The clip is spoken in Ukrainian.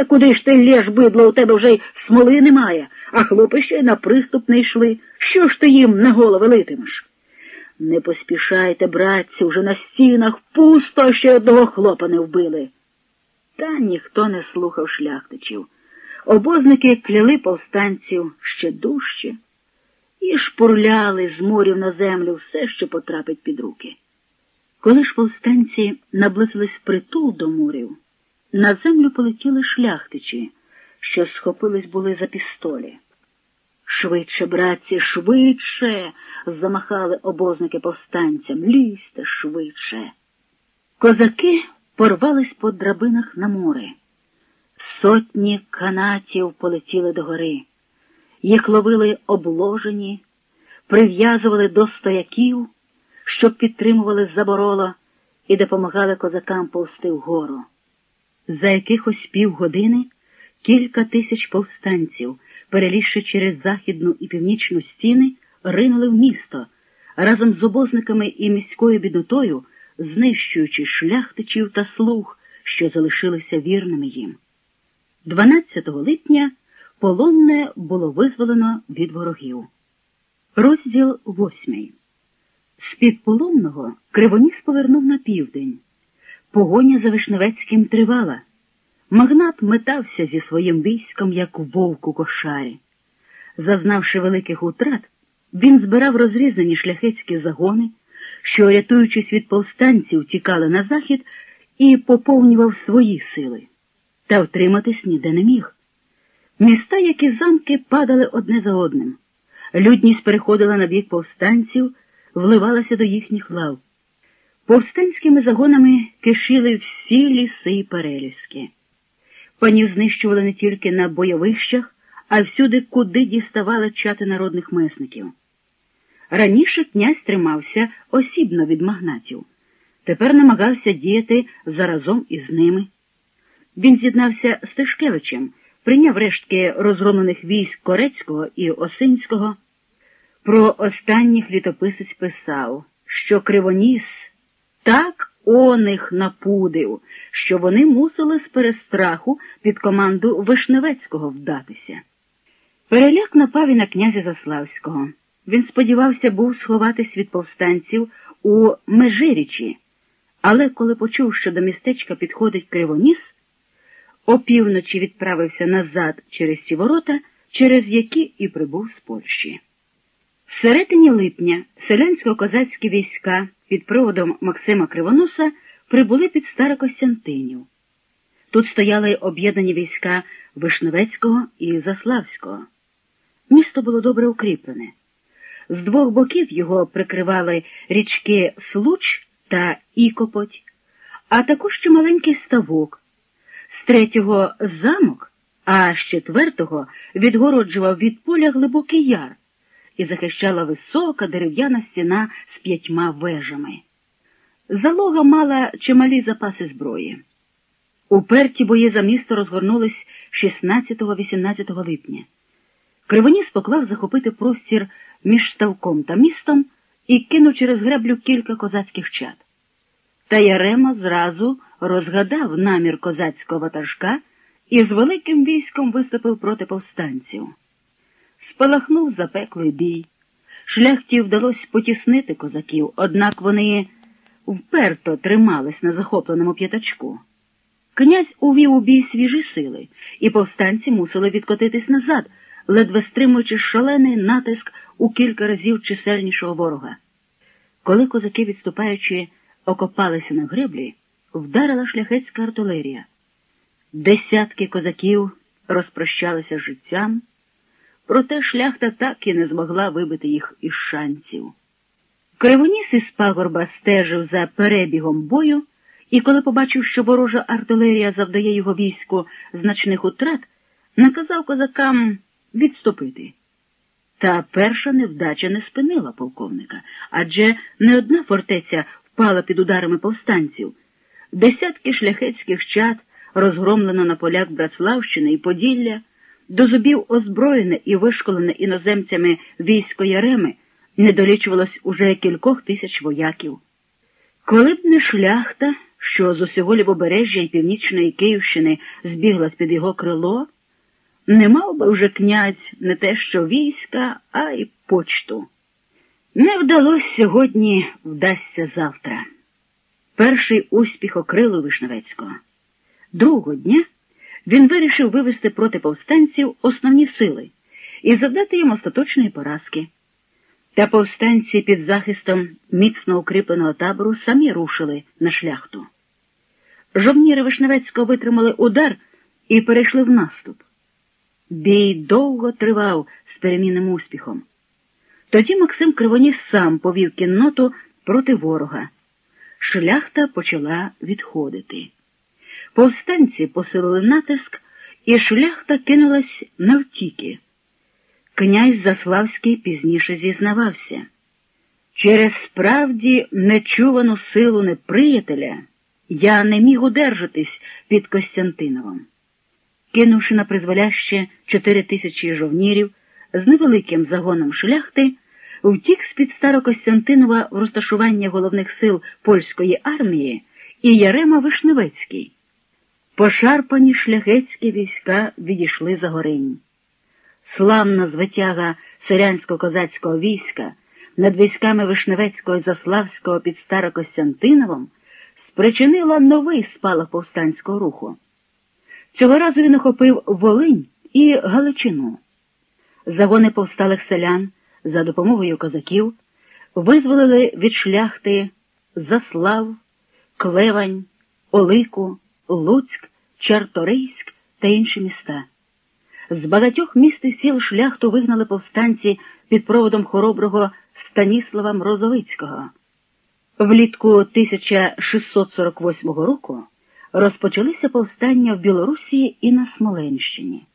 Та куди ж ти лєш, бидло, у тебе вже й смоли немає, а хлопи ще й на приступ не йшли. Що ж ти їм на голови литимеш? Не поспішайте, братці, вже на стінах пусто ще одного хлопа не вбили. Та ніхто не слухав шляхтичів. Обозники кляли повстанців ще дужче і шпурляли з морів на землю все, що потрапить під руки. Коли ж повстанці наблизились притул до мурів, на землю полетіли шляхтичі, що схопились були за пістолі. Швидше, братці, швидше. замахали обозники повстанцям. Лізьте швидше. Козаки порвались по драбинах на море. Сотні канатів полетіли до гори. Їх ловили обложені, прив'язували до стояків, щоб підтримували забороло і допомагали козакам повсти вгору. За якихось півгодини кілька тисяч повстанців, перелізши через західну і північну стіни, ринули в місто разом з обозниками і міською біднотою, знищуючи шляхтичів та слуг, що залишилися вірними їм. 12 липня полонне було визволено від ворогів. Розділ восьмий. З-під полонного Кривоніс повернув на південь. Погоня за Вишневецьким тривала. Магнат метався зі своїм військом, як вовк у кошарі. Зазнавши великих утрат, він збирав розрізані шляхетські загони, що, рятуючись від повстанців, тікали на захід і поповнював свої сили. Та втриматись ніде не міг. Міста, як і замки, падали одне за одним. Людність переходила на бік повстанців, вливалася до їхніх лав. Повстанськими загонами кишили всі ліси і переліски. Панів знищували не тільки на бойовищах, а всюди, куди діставали чати народних месників. Раніше князь тримався осібно від магнатів, тепер намагався діяти заразом із ними. Він з'єднався з Тишкевичем, прийняв рештки розгромлених військ Корецького і Осинського. Про останніх літописець писав, що Кривоніс так оних напудив, що вони мусили з перестраху під команду Вишневецького вдатися. Переляк напав і на князя Заславського. Він сподівався був сховатись від повстанців у Межирічі, але коли почув, що до містечка підходить Кривоніс, опівночі відправився назад через ці ворота, через які і прибув з Польщі. В середині липня селянсько-козацькі війська під проводом Максима Кривоноса прибули під Старокостянтинів. Тут стояли об'єднані війська Вишневецького і Заславського. Місто було добре укріплене. З двох боків його прикривали річки Случ та Ікопоть, а також чималенький ставок, з третього замок, а з четвертого відгороджував від поля глибокий яр і захищала висока дерев'яна стіна з п'ятьма вежами. Залога мала чималі запаси зброї. Уперті бої за місто розгорнулись 16-18 липня. Кривоніс поклав захопити простір між ставком та містом і кинув через греблю кілька козацьких чад. Та Ярема зразу розгадав намір козацького ватажка і з великим військом виступив проти повстанців. Спалахнув запеклий бій. Шляхті вдалося потіснити козаків, однак вони вперто тримались на захопленому п'ятачку. Князь увів у бій свіжі сили, і повстанці мусили відкотитись назад, ледве стримуючи шалений натиск у кілька разів чисельнішого ворога. Коли козаки, відступаючи, окопалися на греблі, вдарила шляхетська артилерія. Десятки козаків розпрощалися життям, проте шляхта так і не змогла вибити їх із шанців. Кривоніс із пагорба стежив за перебігом бою, і коли побачив, що ворожа артилерія завдає його війську значних утрат, наказав козакам відступити. Та перша невдача не спинила полковника, адже не одна фортеця впала під ударами повстанців. Десятки шляхетських чад розгромлено на полях Братславщини і Поділля, до зубів озброєне і вишколене іноземцями військо Яреми не долічувалось уже кількох тисяч вояків. Коли б не шляхта, що з усього лівобережжя і північної Київщини збіглась під його крило, не мав би вже князь не те що війська, а й почту. Не вдалося сьогодні, вдасться завтра. Перший успіх окрилу Вишневецького. Другого дня він вирішив вивести проти повстанців основні сили і завдати їм остаточної поразки. Та повстанці під захистом міцно укріпленого табору самі рушили на шляхту. Жовніри Вишневецького витримали удар і перейшли в наступ. Бій довго тривав з перемінним успіхом. Тоді Максим Кривоніс сам повів кінноту проти ворога. Шляхта почала відходити. Повстанці посилили натиск, і шляхта кинулась навтіки. Князь Заславський пізніше зізнавався. Через справді нечувану силу неприятеля я не міг удержатись під Костянтиновом. Кинувши на призволяще чотири тисячі жовнірів з невеликим загоном шляхти, втік з-під Старокостянтинова в розташування головних сил польської армії і Ярема Вишневецький. Пошарпані шляхетські війська відійшли за горинь. Славна звитяга селянсько-козацького війська над військами Вишневецького і Заславського під Старокостянтиновом спричинила новий спалах повстанського руху. Цього разу він охопив Волинь і Галичину. Загони повсталих селян за допомогою козаків визволили від шляхти Заслав, Клевань, Олику, Луцьк, Чарторийськ та інші міста. З багатьох міст і сіл шляхту вигнали повстанці під проводом хороброго Станіслава Мрозовицького. Влітку 1648 року розпочалися повстання в Білорусі і на Смоленщині.